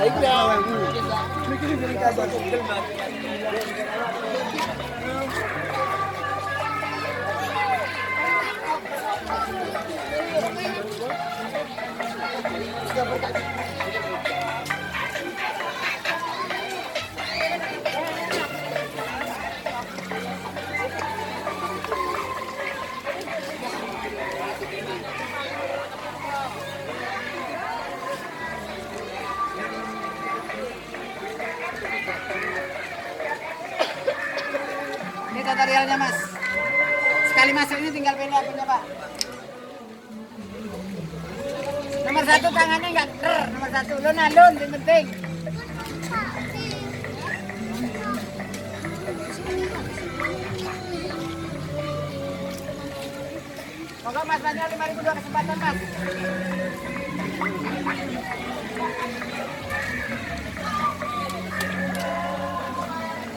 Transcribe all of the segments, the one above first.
Baiklah. Mikir-mikir kita buat film. Ini tutorialnya mas. Sekali masuk ini tinggal pilih apinya pak. Nomor satu tangannya nggak ker. Nomor satu lo nalun yang penting. Pokok mas lima ribu dua kesempatan mas.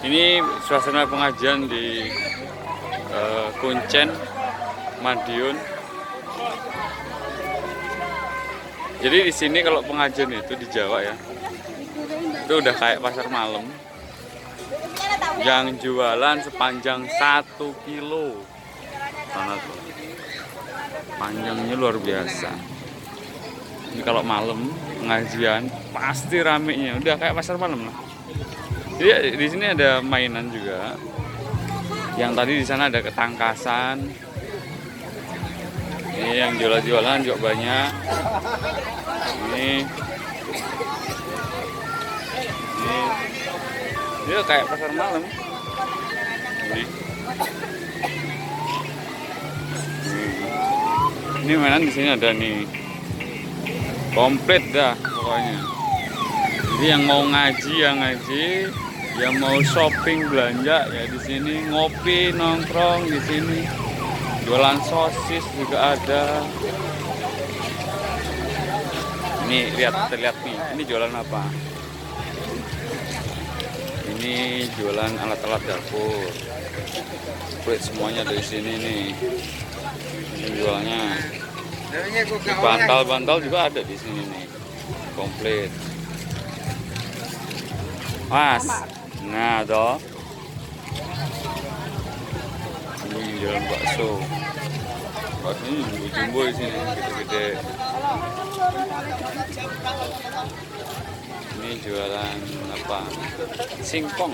Ini suasana pengajian di eh, Kuncen, Madiun. Jadi di sini kalau pengajian itu di Jawa ya, itu udah kayak pasar malam. Yang jualan sepanjang satu kilo. Sana tuh. Panjangnya luar biasa. Ini kalau malam pengajian pasti ramenya, udah kayak pasar malam lah. Jadi di sini ada mainan juga. Yang tadi di sana ada ketangkasan. Ini yang jualan-jualan juga banyak. Ini. Ini. Dia kayak pasar malam. Ini. Ini. Mainan di sini ada nih. Komplit dah pokoknya. Jadi yang mau ngaji ya ngaji, yang mau shopping belanja ya di sini, ngopi nongkrong di sini. Jualan sosis juga ada. Ini lihat terlihat nih, ini jualan apa? Ini jualan alat-alat dapur. Komplit semuanya dari sini nih. Ini jualnya. Bantal-bantal juga ada di sini nih. Komplit. Mas, nah toh. Ini jualan bakso. Bakso ini jumbo-jumbo di sini, gede-gede. Ini jualan apa? Singkong.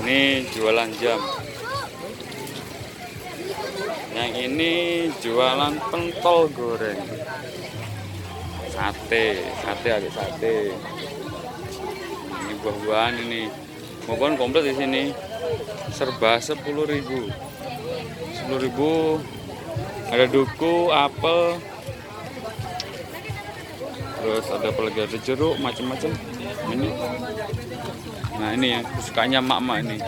Ini jualan jam. Yang ini jualan pentol goreng sate sate ada sate ini buah-buahan ini buah-buahan komplit di sini. Serba sepuluh ribu. Sepuluh ribu. Ada duku apel. Terus ada apa lagi ada jeruk macam-macam ini. Nah ini yang kesukaannya mak-mak ini.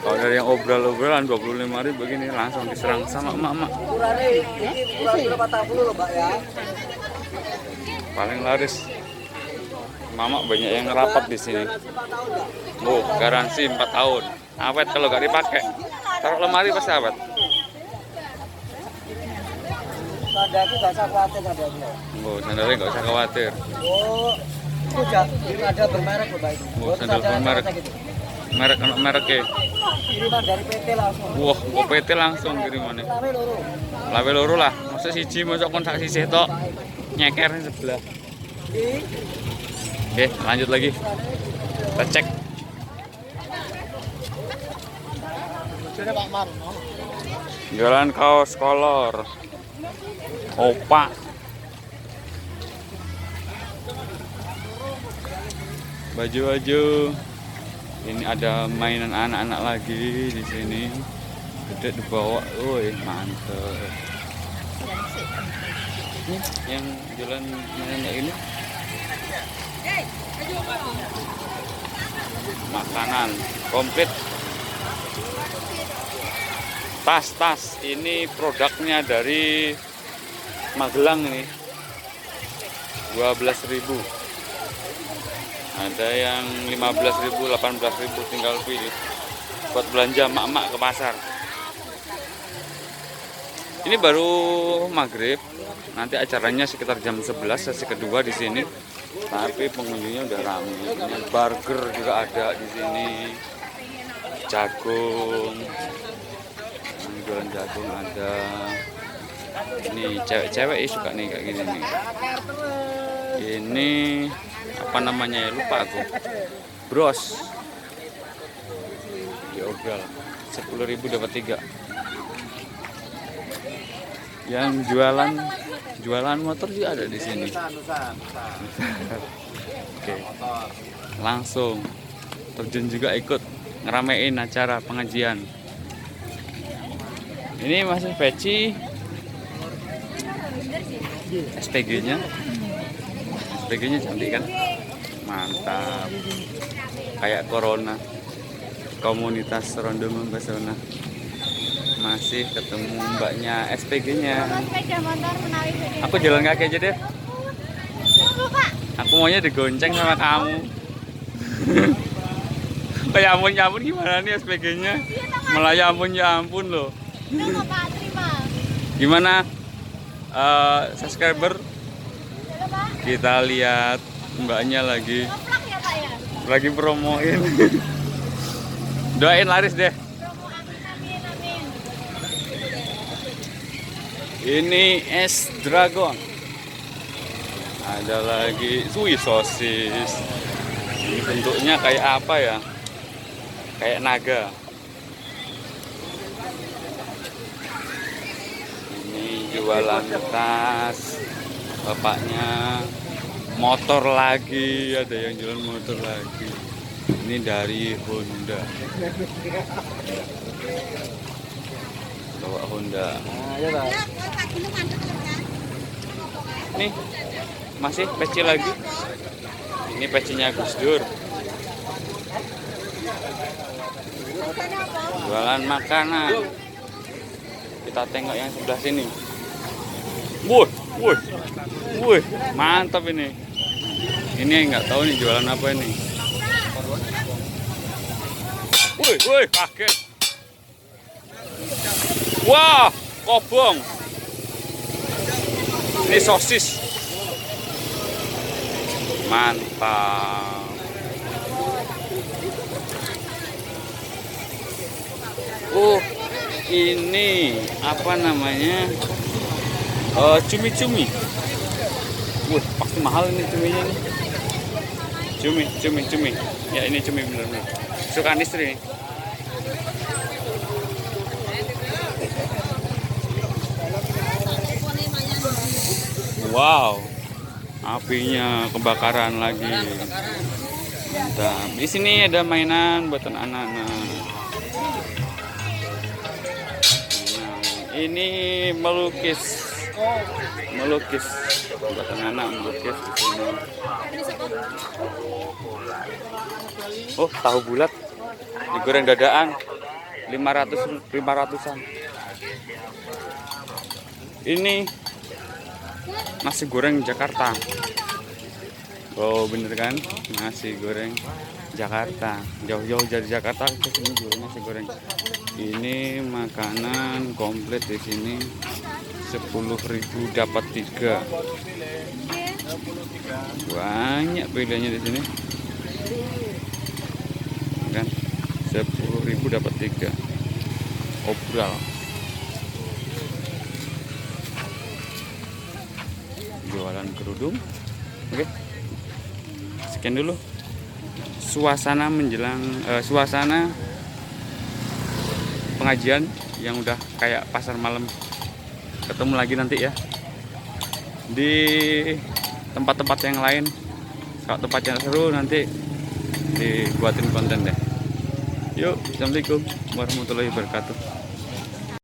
Kalau dari yang obral-obralan 25 ribu begini langsung diserang sama emak-emak. Paling laris mama banyak yang rapat di sini. Oh garansi 4 tahun. Awet kalau gak dipakai. Taruh lemari pasti awet. Itu nggak usah khawatir oh sandalnya nggak usah khawatir. Oh, ada bermerek loh baik. oh sandal bermerek. Merek anak merek ya. Kiriman dari PT langsung. wah kok PT langsung kirimannya. Lawe loro. lawe loro lah. Masa siji masuk kontak sisih tok? Nyeker sebelah oke lanjut lagi. Kita cek. Jualan kaos kolor. Opak baju-baju. Ini ada mainan anak-anak lagi di sini. Gede dibawa. Woi mantep. Ini yang jalan mainan ini makanan komplit. Tas-tas ini produknya dari Magelang ini. 12.000 ada yang 15.000 18.000 tinggal pilih. Buat belanja mak-mak ke pasar. Ini baru maghrib nanti acaranya sekitar jam 11 sesi kedua di sini. Tapi pengunjungnya udah ramai ini burger juga ada di sini. Jagung. Jualan jagung ada. Ini cewek-cewek suka nih kayak gini nih. Ini apa namanya ya? Lupa aku. Bros. Diogal 10.000 dapat tiga. Yang jualan jualan motor juga ada di sini. Oke. Langsung. Terjun juga ikut ngeramein acara pengajian. Ini masih peci SPG nya SPG nya cantik kan? Mantap. Kayak corona. Komunitas Rondo Membasona masih ketemu mbaknya SPG nya sepeda motor menawi sepeda. Aku jalan kaki aja deh. Aku maunya digonceng sama kamu. Kayak ampun ya ampun gimana nih SPG nya malah ya ampun ya ampun loh. Gimana? Eh, subscriber? Kita lihat mbaknya lagi. Ya, ya? lagi promoin. Doain laris deh ini es dragon. Ada lagi wih sosis. Ini bentuknya kayak apa ya? Kayak naga. Ini jualan tas bapaknya motor lagi ada yang jualan motor lagi. Ini dari Honda bawa Honda. Nih masih peci lagi. Ini pecinya Gus Dur. Jualan makanan. Kita tengok yang sebelah sini. Wuh wuh wuh mantap ini. Ini nggak tahu nih jualan apa ini. Wuh wuh kaget wah kobong ini sosis. Mantap. Oh ini apa namanya? Eh, cumi-cumi. Wah, pasti mahal ini cuminya ini. Cumi cumi cumi. Ya ini cumi bener-bener. Sukaan istri nih Wow, apinya kebakaran lagi. Mantap. Di sini ada mainan buat anak-anak. Ini melukis, melukis buat anak-anak melukis. Oh, tahu bulat digoreng dadaan 500 500-an. Ini nasi goreng Jakarta. Oh bener kan nasi goreng Jakarta. Jauh-jauh dari Jakarta ke sini jual nasi goreng. Ini makanan komplit di sini 10.000 dapat tiga. Banyak pilihannya di sini. Kan 10.000 dapat tiga. Obral. Jualan kerudung. Oke. Sekian dulu. Suasana menjelang eh, suasana pengajian yang udah kayak pasar malam. Ketemu lagi nanti ya. Di tempat-tempat yang lain. Kalau tempatnya seru nanti dibuatin konten deh. Yuk assalamualaikum warahmatullahi wabarakatuh